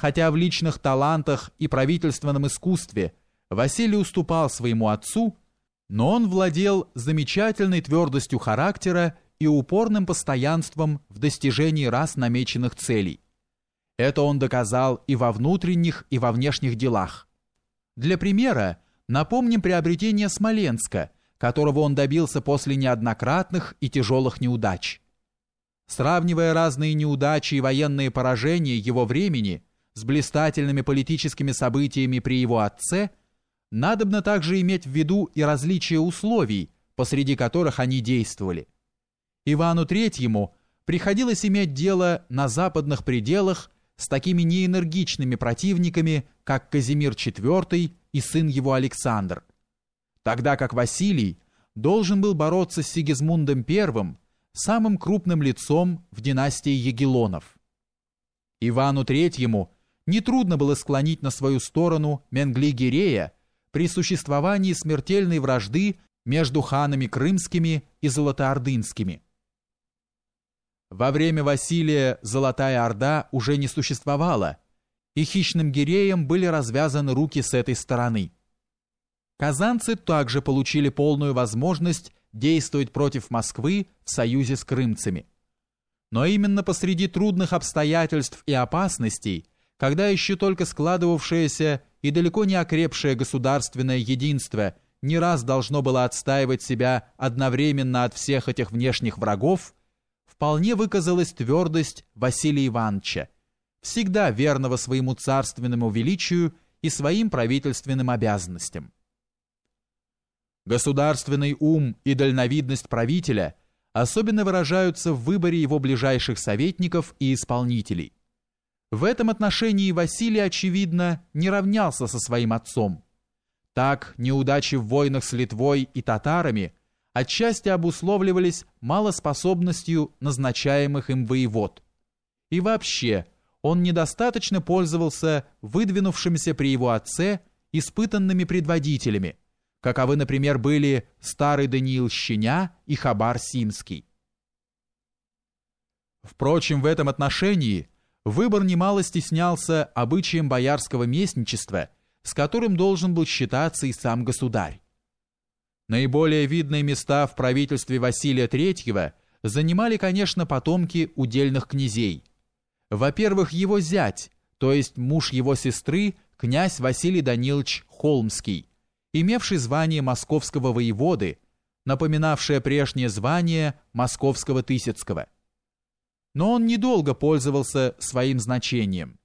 Хотя в личных талантах и правительственном искусстве Василий уступал своему отцу, но он владел замечательной твердостью характера и упорным постоянством в достижении раз намеченных целей. Это он доказал и во внутренних, и во внешних делах. Для примера напомним приобретение Смоленска, которого он добился после неоднократных и тяжелых неудач. Сравнивая разные неудачи и военные поражения его времени – с блистательными политическими событиями при его отце, надобно также иметь в виду и различия условий, посреди которых они действовали. Ивану Третьему приходилось иметь дело на западных пределах с такими неэнергичными противниками, как Казимир IV и сын его Александр, тогда как Василий должен был бороться с Сигизмундом I, самым крупным лицом в династии Егелонов. Ивану Третьему – нетрудно было склонить на свою сторону Менгли-Гирея при существовании смертельной вражды между ханами крымскими и золотоордынскими. Во время Василия Золотая Орда уже не существовала, и хищным гиреям были развязаны руки с этой стороны. Казанцы также получили полную возможность действовать против Москвы в союзе с крымцами. Но именно посреди трудных обстоятельств и опасностей когда еще только складывавшееся и далеко не окрепшее государственное единство не раз должно было отстаивать себя одновременно от всех этих внешних врагов, вполне выказалась твердость Василия Ивановича, всегда верного своему царственному величию и своим правительственным обязанностям. Государственный ум и дальновидность правителя особенно выражаются в выборе его ближайших советников и исполнителей. В этом отношении Василий, очевидно, не равнялся со своим отцом. Так, неудачи в войнах с Литвой и татарами отчасти обусловливались малоспособностью назначаемых им воевод. И вообще, он недостаточно пользовался выдвинувшимися при его отце испытанными предводителями, каковы, например, были старый Даниил Щеня и Хабар Симский. Впрочем, в этом отношении – выбор немало стеснялся обычаем боярского местничества, с которым должен был считаться и сам государь. Наиболее видные места в правительстве Василия III занимали, конечно, потомки удельных князей. Во-первых, его зять, то есть муж его сестры, князь Василий Данилович Холмский, имевший звание московского воеводы, напоминавшее прежнее звание московского Тысяцкого – но он недолго пользовался своим значением.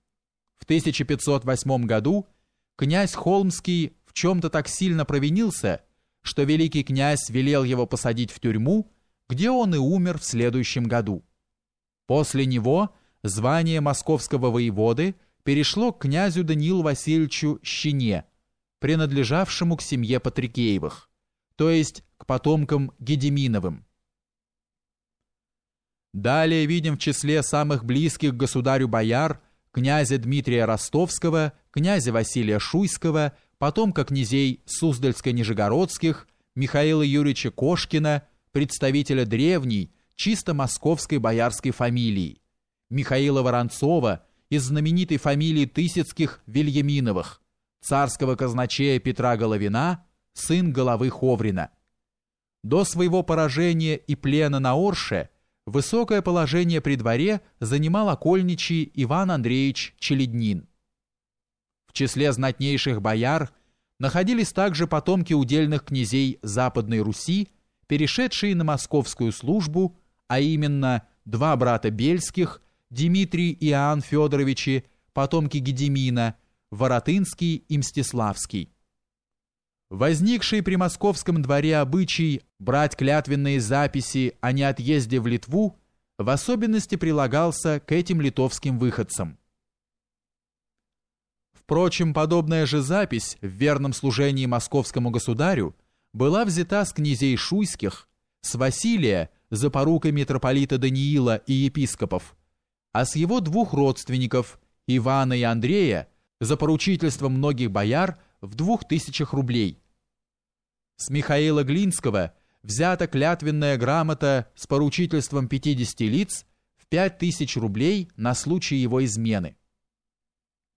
В 1508 году князь Холмский в чем-то так сильно провинился, что великий князь велел его посадить в тюрьму, где он и умер в следующем году. После него звание московского воеводы перешло к князю Даниилу Васильевичу Щене, принадлежавшему к семье Патрикеевых, то есть к потомкам Гедеминовым. Далее видим в числе самых близких государю бояр князя Дмитрия Ростовского, князя Василия Шуйского, потомка князей Суздальско-Нижегородских, Михаила Юрьевича Кошкина, представителя древней, чисто московской боярской фамилии, Михаила Воронцова из знаменитой фамилии Тысяцких Вильяминовых, царского казначея Петра Головина, сын головы Ховрина. До своего поражения и плена на Орше – Высокое положение при дворе занимал окольничий Иван Андреевич Челеднин. В числе знатнейших бояр находились также потомки удельных князей Западной Руси, перешедшие на московскую службу, а именно два брата Бельских, Дмитрий и Иоанн Федоровичи, потомки Гедемина, Воротынский и Мстиславский. Возникший при московском дворе обычай брать клятвенные записи о неотъезде в Литву в особенности прилагался к этим литовским выходцам. Впрочем, подобная же запись в верном служении московскому государю была взята с князей шуйских, с Василия, за порукой митрополита Даниила и епископов, а с его двух родственников, Ивана и Андрея, за поручительством многих бояр в двух тысячах рублей. С Михаила Глинского взята клятвенная грамота с поручительством 50 лиц в 5000 рублей на случай его измены.